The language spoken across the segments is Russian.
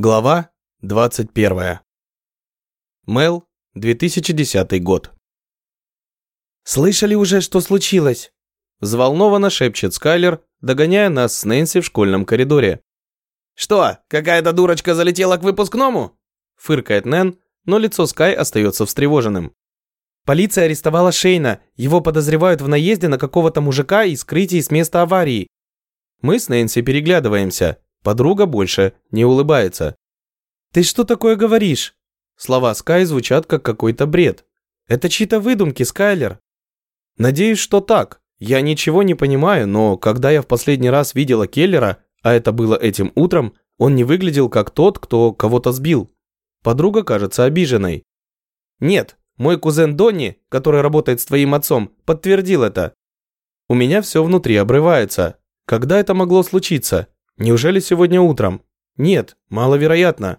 Глава 21. Мел, 2010 год. «Слышали уже, что случилось?» Взволнованно шепчет Скайлер, догоняя нас с Нэнси в школьном коридоре. «Что, какая-то дурочка залетела к выпускному?» Фыркает Нэн, но лицо Скай остается встревоженным. Полиция арестовала Шейна. Его подозревают в наезде на какого-то мужика и скрытии с места аварии. Мы с Нэнси переглядываемся. Подруга больше не улыбается. «Ты что такое говоришь?» Слова Скай звучат как какой-то бред. «Это чьи-то выдумки, Скайлер». Надеюсь, что так. Я ничего не понимаю, но когда я в последний раз видела Келлера, а это было этим утром, он не выглядел как тот, кто кого-то сбил. Подруга кажется обиженной. «Нет, мой кузен Донни, который работает с твоим отцом, подтвердил это». У меня все внутри обрывается. Когда это могло случиться? Неужели сегодня утром? Нет, маловероятно.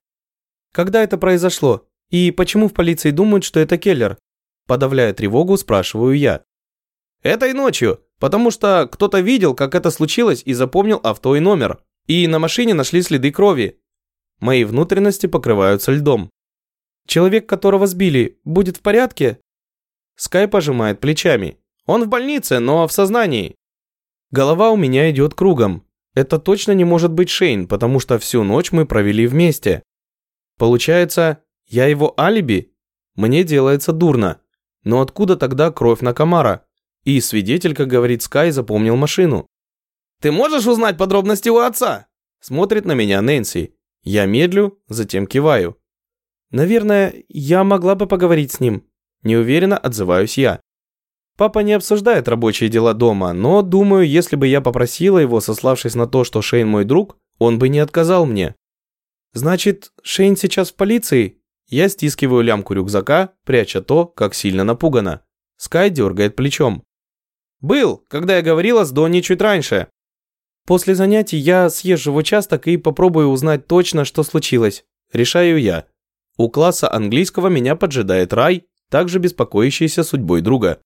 Когда это произошло? И почему в полиции думают, что это Келлер? Подавляя тревогу, спрашиваю я. Этой ночью, потому что кто-то видел, как это случилось и запомнил авто и номер. И на машине нашли следы крови. Мои внутренности покрываются льдом. Человек, которого сбили, будет в порядке? Скай пожимает плечами. Он в больнице, но в сознании. Голова у меня идет кругом. Это точно не может быть Шейн, потому что всю ночь мы провели вместе. Получается, я его алиби? Мне делается дурно. Но откуда тогда кровь на Камара? И свидетель, как говорит Скай, запомнил машину. «Ты можешь узнать подробности у отца?» Смотрит на меня Нэнси. Я медлю, затем киваю. «Наверное, я могла бы поговорить с ним». Неуверенно отзываюсь я. Папа не обсуждает рабочие дела дома, но, думаю, если бы я попросила его, сославшись на то, что Шейн мой друг, он бы не отказал мне. Значит, Шейн сейчас в полиции? Я стискиваю лямку рюкзака, пряча то, как сильно напугана. Скай дергает плечом. «Был, когда я говорила с Донни чуть раньше». «После занятий я съезжу в участок и попробую узнать точно, что случилось». Решаю я. У класса английского меня поджидает Рай, также беспокоящийся судьбой друга.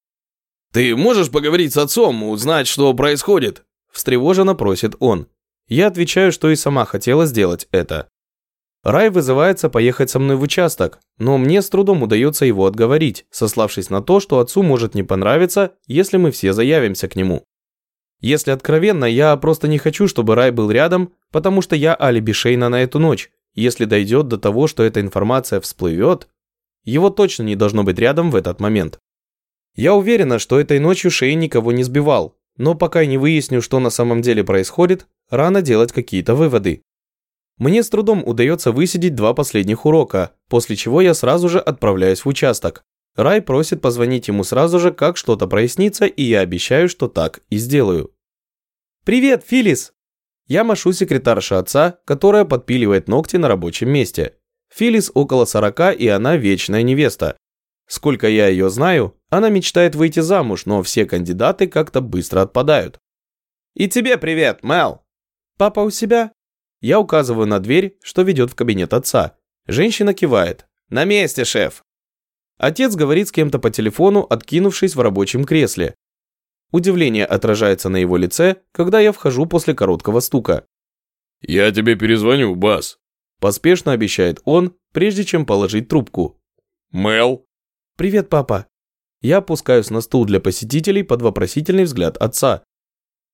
«Ты можешь поговорить с отцом, узнать, что происходит?» Встревоженно просит он. Я отвечаю, что и сама хотела сделать это. Рай вызывается поехать со мной в участок, но мне с трудом удается его отговорить, сославшись на то, что отцу может не понравиться, если мы все заявимся к нему. Если откровенно, я просто не хочу, чтобы Рай был рядом, потому что я алиби Шейна на эту ночь. Если дойдет до того, что эта информация всплывет, его точно не должно быть рядом в этот момент. Я уверена, что этой ночью Шейн никого не сбивал, но пока не выясню, что на самом деле происходит, рано делать какие-то выводы. Мне с трудом удается высидеть два последних урока, после чего я сразу же отправляюсь в участок. Рай просит позвонить ему сразу же, как что-то прояснится, и я обещаю, что так и сделаю. «Привет, Филис!» Я машу секретарше отца, которая подпиливает ногти на рабочем месте. Филис около 40, и она вечная невеста. Сколько я ее знаю, она мечтает выйти замуж, но все кандидаты как-то быстро отпадают. «И тебе привет, Мел!» «Папа у себя?» Я указываю на дверь, что ведет в кабинет отца. Женщина кивает. «На месте, шеф!» Отец говорит с кем-то по телефону, откинувшись в рабочем кресле. Удивление отражается на его лице, когда я вхожу после короткого стука. «Я тебе перезвоню, Бас», – поспешно обещает он, прежде чем положить трубку. «Мел?» «Привет, папа». Я опускаюсь на стул для посетителей под вопросительный взгляд отца.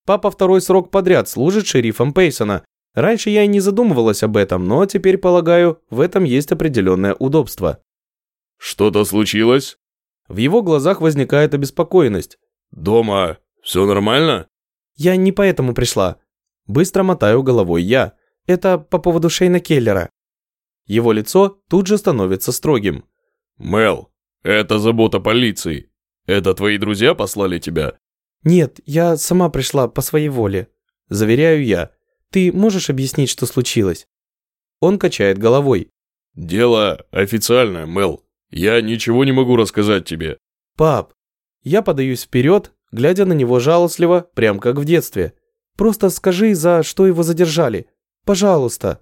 Папа второй срок подряд служит шерифом Пейсона. Раньше я и не задумывалась об этом, но теперь, полагаю, в этом есть определенное удобство. «Что-то случилось?» В его глазах возникает обеспокоенность. «Дома все нормально?» «Я не поэтому пришла». Быстро мотаю головой я. Это по поводу Шейна Келлера. Его лицо тут же становится строгим. «Мел, это забота полиции. Это твои друзья послали тебя?» «Нет, я сама пришла по своей воле», – заверяю я. «Ты можешь объяснить, что случилось?» Он качает головой. «Дело официальное, Мел. Я ничего не могу рассказать тебе». «Пап». Я подаюсь вперед, глядя на него жалостливо, прям как в детстве. «Просто скажи, за что его задержали. Пожалуйста».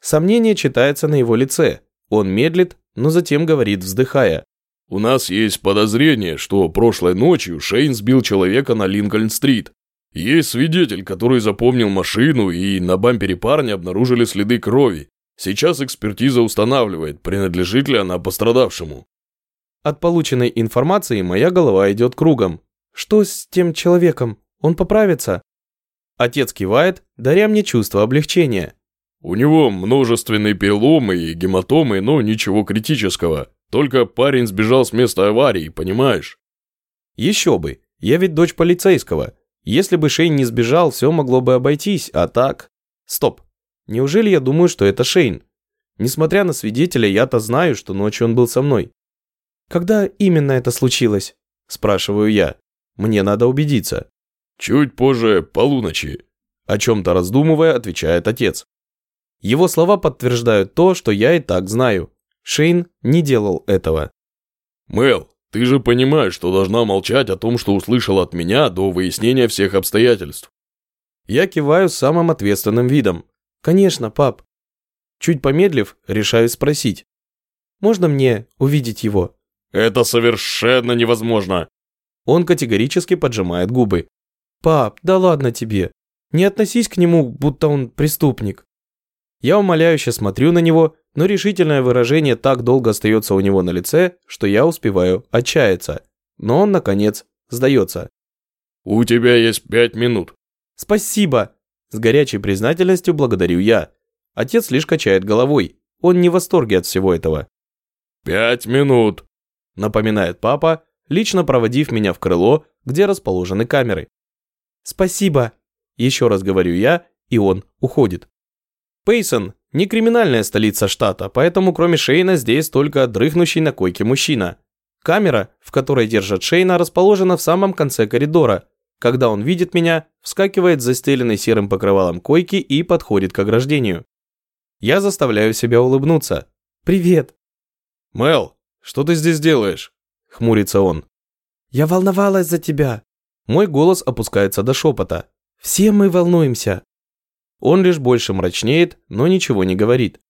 Сомнение читается на его лице. Он медлит, но затем говорит, вздыхая. «У нас есть подозрение, что прошлой ночью Шейн сбил человека на Линкольн-стрит. Есть свидетель, который запомнил машину, и на бампере парня обнаружили следы крови. Сейчас экспертиза устанавливает, принадлежит ли она пострадавшему. От полученной информации моя голова идет кругом. Что с тем человеком? Он поправится? Отец кивает, даря мне чувство облегчения. У него множественные переломы и гематомы, но ничего критического. Только парень сбежал с места аварии, понимаешь? Еще бы, я ведь дочь полицейского. Если бы Шейн не сбежал, все могло бы обойтись, а так... Стоп. Неужели я думаю, что это Шейн? Несмотря на свидетеля, я-то знаю, что ночью он был со мной. Когда именно это случилось? Спрашиваю я. Мне надо убедиться. Чуть позже полуночи. О чем-то раздумывая, отвечает отец. Его слова подтверждают то, что я и так знаю. Шейн не делал этого. Мел, ты же понимаешь, что должна молчать о том, что услышал от меня до выяснения всех обстоятельств. Я киваю самым ответственным видом. Конечно, пап. Чуть помедлив, решаю спросить. Можно мне увидеть его? Это совершенно невозможно. Он категорически поджимает губы. Пап, да ладно тебе. Не относись к нему, будто он преступник. Я умоляюще смотрю на него, но решительное выражение так долго остается у него на лице, что я успеваю отчаяться. Но он, наконец, сдается. «У тебя есть пять минут». «Спасибо!» С горячей признательностью благодарю я. Отец лишь качает головой. Он не в восторге от всего этого. «Пять минут», напоминает папа, лично проводив меня в крыло, где расположены камеры. «Спасибо!» Еще раз говорю я, и он уходит. Пейсон – не криминальная столица штата, поэтому кроме Шейна здесь только дрыхнущий на койке мужчина. Камера, в которой держат Шейна, расположена в самом конце коридора. Когда он видит меня, вскакивает с застеленной серым покрывалом койки и подходит к ограждению. Я заставляю себя улыбнуться. «Привет!» «Мел, что ты здесь делаешь?» – хмурится он. «Я волновалась за тебя». Мой голос опускается до шепота. «Все мы волнуемся». Он лишь больше мрачнеет, но ничего не говорит.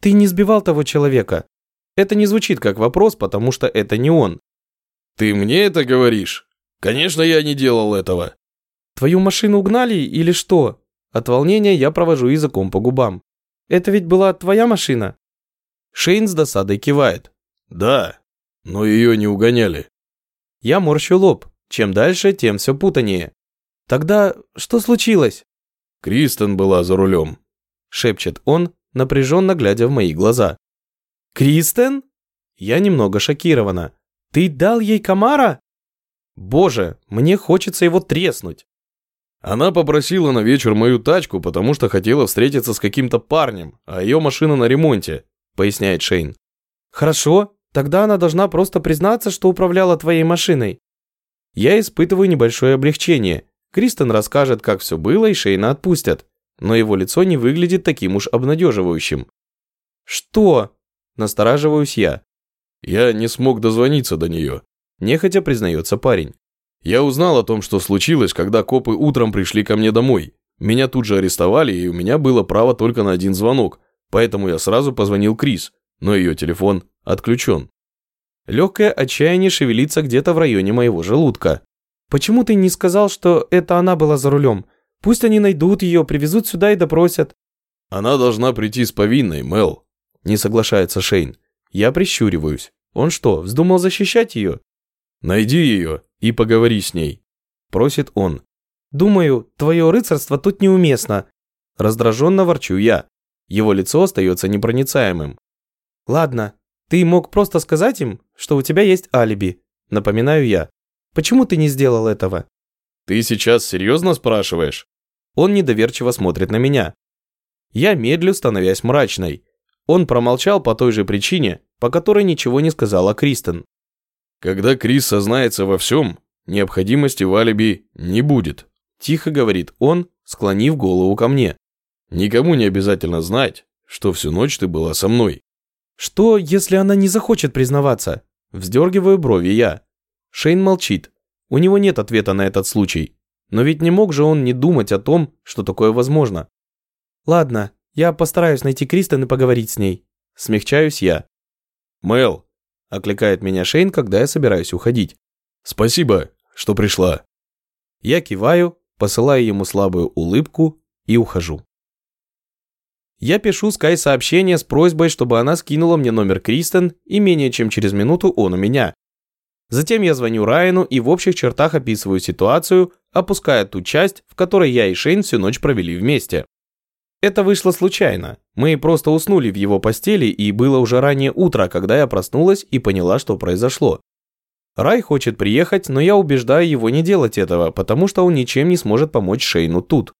«Ты не сбивал того человека?» Это не звучит как вопрос, потому что это не он. «Ты мне это говоришь? Конечно, я не делал этого». «Твою машину угнали или что?» От волнения я провожу языком по губам. «Это ведь была твоя машина?» Шейн с досадой кивает. «Да, но ее не угоняли». Я морщу лоб. Чем дальше, тем все путанее. «Тогда что случилось?» Кристен была за рулем. Шепчет он, напряженно глядя в мои глаза. «Кристен?» Я немного шокирована. «Ты дал ей комара?» Боже, мне хочется его треснуть. Она попросила на вечер мою тачку, потому что хотела встретиться с каким-то парнем, а ее машина на ремонте, поясняет Шейн. Хорошо, тогда она должна просто признаться, что управляла твоей машиной. Я испытываю небольшое облегчение. Кристен расскажет, как все было, и Шейна отпустят. Но его лицо не выглядит таким уж обнадеживающим. «Что?» – настораживаюсь я. «Я не смог дозвониться до нее», – нехотя признается парень. «Я узнал о том, что случилось, когда копы утром пришли ко мне домой. Меня тут же арестовали, и у меня было право только на один звонок, поэтому я сразу позвонил Крис, но ее телефон отключен». Легкое отчаяние шевелится где-то в районе моего желудка. Почему ты не сказал, что это она была за рулем? Пусть они найдут ее, привезут сюда и допросят». «Она должна прийти с повинной, Мел», – не соглашается Шейн. Я прищуриваюсь. Он что, вздумал защищать ее? «Найди ее и поговори с ней», – просит он. «Думаю, твое рыцарство тут неуместно». Раздраженно ворчу я. Его лицо остается непроницаемым. «Ладно, ты мог просто сказать им, что у тебя есть алиби», – напоминаю я. Почему ты не сделал этого?» «Ты сейчас серьезно спрашиваешь?» Он недоверчиво смотрит на меня. Я медлю, становясь мрачной. Он промолчал по той же причине, по которой ничего не сказал о Кристен. «Когда Крис сознается во всем, необходимости в алиби не будет», тихо говорит он, склонив голову ко мне. «Никому не обязательно знать, что всю ночь ты была со мной». «Что, если она не захочет признаваться?» Вздергиваю брови я. Шейн молчит. У него нет ответа на этот случай. Но ведь не мог же он не думать о том, что такое возможно. Ладно, я постараюсь найти Кристен и поговорить с ней. Смягчаюсь я. Мэл, окликает меня Шейн, когда я собираюсь уходить. Спасибо, что пришла. Я киваю, посылаю ему слабую улыбку и ухожу. Я пишу Скай сообщение с просьбой, чтобы она скинула мне номер Кристен, и менее чем через минуту он у меня. Затем я звоню Райану и в общих чертах описываю ситуацию, опуская ту часть, в которой я и Шейн всю ночь провели вместе. Это вышло случайно. Мы просто уснули в его постели, и было уже раннее утро, когда я проснулась и поняла, что произошло. Рай хочет приехать, но я убеждаю его не делать этого, потому что он ничем не сможет помочь Шейну тут.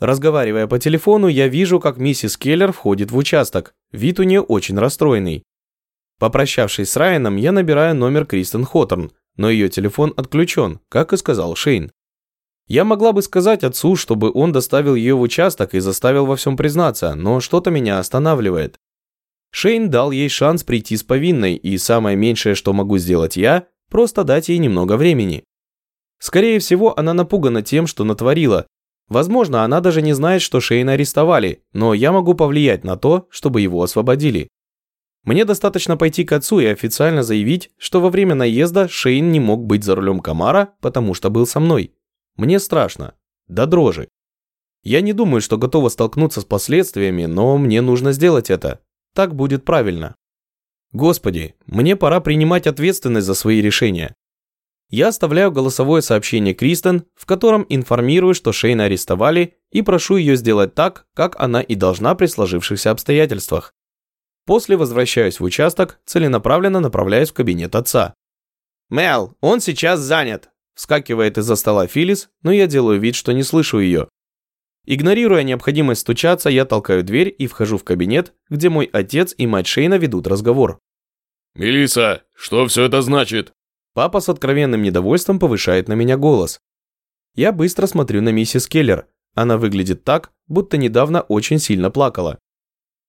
Разговаривая по телефону, я вижу, как миссис Келлер входит в участок. Вид у нее очень расстроенный. Попрощавшись с Райаном, я набираю номер Кристен Хоторн, но ее телефон отключен, как и сказал Шейн. Я могла бы сказать отцу, чтобы он доставил ее в участок и заставил во всем признаться, но что-то меня останавливает. Шейн дал ей шанс прийти с повинной, и самое меньшее, что могу сделать я, просто дать ей немного времени. Скорее всего, она напугана тем, что натворила. Возможно, она даже не знает, что Шейна арестовали, но я могу повлиять на то, чтобы его освободили. Мне достаточно пойти к отцу и официально заявить, что во время наезда Шейн не мог быть за рулем Камара, потому что был со мной. Мне страшно. Да дрожи. Я не думаю, что готова столкнуться с последствиями, но мне нужно сделать это. Так будет правильно. Господи, мне пора принимать ответственность за свои решения. Я оставляю голосовое сообщение Кристен, в котором информирую, что Шейна арестовали, и прошу ее сделать так, как она и должна при сложившихся обстоятельствах. После возвращаюсь в участок, целенаправленно направляюсь в кабинет отца. «Мел, он сейчас занят!» Вскакивает из-за стола Филис, но я делаю вид, что не слышу ее. Игнорируя необходимость стучаться, я толкаю дверь и вхожу в кабинет, где мой отец и мать Шейна ведут разговор. «Мелисса, что все это значит?» Папа с откровенным недовольством повышает на меня голос. Я быстро смотрю на миссис Келлер. Она выглядит так, будто недавно очень сильно плакала.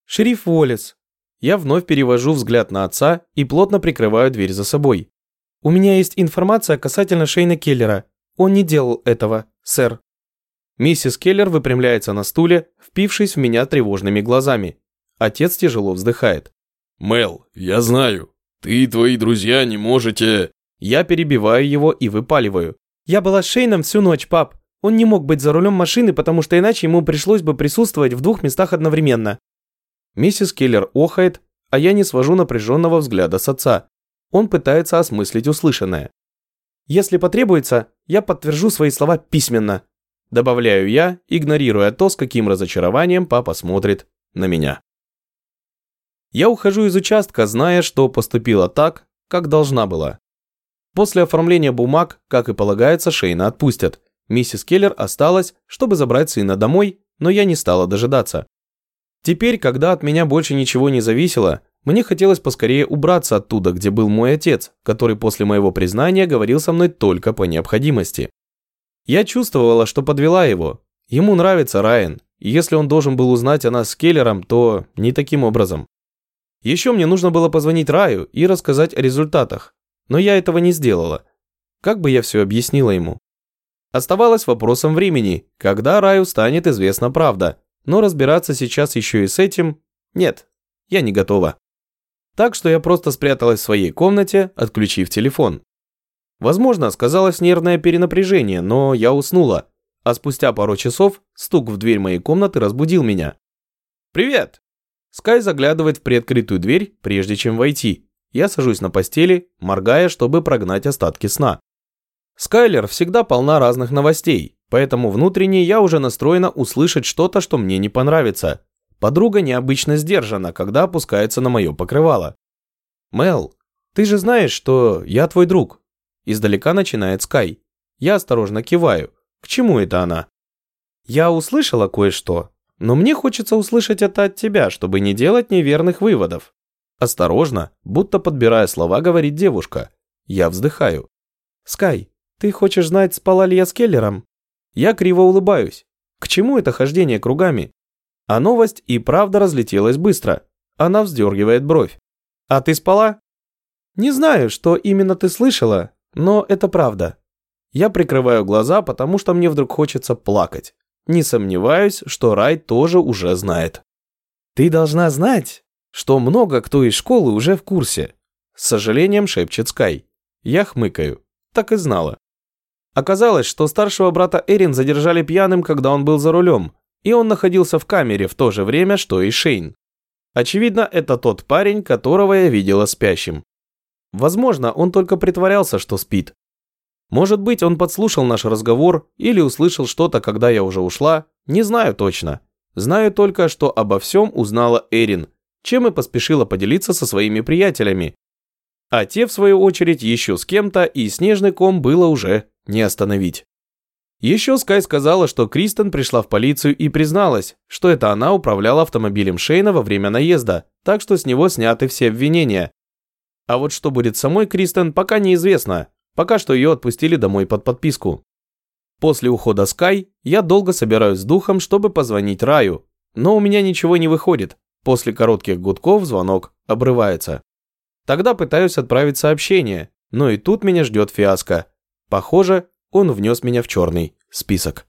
«Шериф Уоллес, я вновь перевожу взгляд на отца и плотно прикрываю дверь за собой. У меня есть информация касательно Шейна Келлера. Он не делал этого, сэр. Миссис Келлер выпрямляется на стуле, впившись в меня тревожными глазами. Отец тяжело вздыхает. «Мел, я знаю. Ты и твои друзья не можете...» Я перебиваю его и выпаливаю. «Я была с Шейном всю ночь, пап. Он не мог быть за рулем машины, потому что иначе ему пришлось бы присутствовать в двух местах одновременно. Миссис Келлер охает, а я не свожу напряженного взгляда с отца. Он пытается осмыслить услышанное. «Если потребуется, я подтвержу свои слова письменно», добавляю я, игнорируя то, с каким разочарованием папа смотрит на меня. Я ухожу из участка, зная, что поступила так, как должна была. После оформления бумаг, как и полагается, Шейна отпустят. Миссис Келлер осталась, чтобы забрать сына домой, но я не стала дожидаться. Теперь, когда от меня больше ничего не зависело, мне хотелось поскорее убраться оттуда, где был мой отец, который после моего признания говорил со мной только по необходимости. Я чувствовала, что подвела его. Ему нравится Райан, и если он должен был узнать о нас с Келлером, то не таким образом. Еще мне нужно было позвонить Раю и рассказать о результатах, но я этого не сделала. Как бы я все объяснила ему? Оставалось вопросом времени, когда Раю станет известна правда, но разбираться сейчас еще и с этим... Нет, я не готова. Так что я просто спряталась в своей комнате, отключив телефон. Возможно, сказалось нервное перенапряжение, но я уснула, а спустя пару часов стук в дверь моей комнаты разбудил меня. «Привет!» Скай заглядывает в приоткрытую дверь, прежде чем войти. Я сажусь на постели, моргая, чтобы прогнать остатки сна. Скайлер всегда полна разных новостей, поэтому внутренне я уже настроена услышать что-то, что мне не понравится. Подруга необычно сдержана, когда опускается на мое покрывало. «Мел, ты же знаешь, что я твой друг». Издалека начинает Скай. Я осторожно киваю. К чему это она? Я услышала кое-что, но мне хочется услышать это от тебя, чтобы не делать неверных выводов. Осторожно, будто подбирая слова, говорит девушка. Я вздыхаю. Скай, ты хочешь знать, спала ли я с Келлером? Я криво улыбаюсь. К чему это хождение кругами? А новость и правда разлетелась быстро. Она вздергивает бровь. А ты спала? Не знаю, что именно ты слышала, но это правда. Я прикрываю глаза, потому что мне вдруг хочется плакать. Не сомневаюсь, что Рай тоже уже знает. Ты должна знать, что много кто из школы уже в курсе. С сожалением шепчет Скай. Я хмыкаю. Так и знала. Оказалось, что старшего брата Эрин задержали пьяным, когда он был за рулем. и он находился в камере в то же время, что и Шейн. Очевидно, это тот парень, которого я видела спящим. Возможно, он только притворялся, что спит. Может быть, он подслушал наш разговор или услышал что-то, когда я уже ушла, не знаю точно. Знаю только, что обо всем узнала Эрин, чем и поспешила поделиться со своими приятелями. А те, в свою очередь, еще с кем-то, и снежный ком было уже не остановить. Еще Скай сказала, что Кристен пришла в полицию и призналась, что это она управляла автомобилем Шейна во время наезда, так что с него сняты все обвинения. А вот что будет самой Кристен, пока неизвестно. Пока что ее отпустили домой под подписку. После ухода Скай я долго собираюсь с духом, чтобы позвонить Раю, но у меня ничего не выходит. После коротких гудков звонок обрывается. Тогда пытаюсь отправить сообщение, но и тут меня ждет фиаско. Похоже, он внес меня в черный список.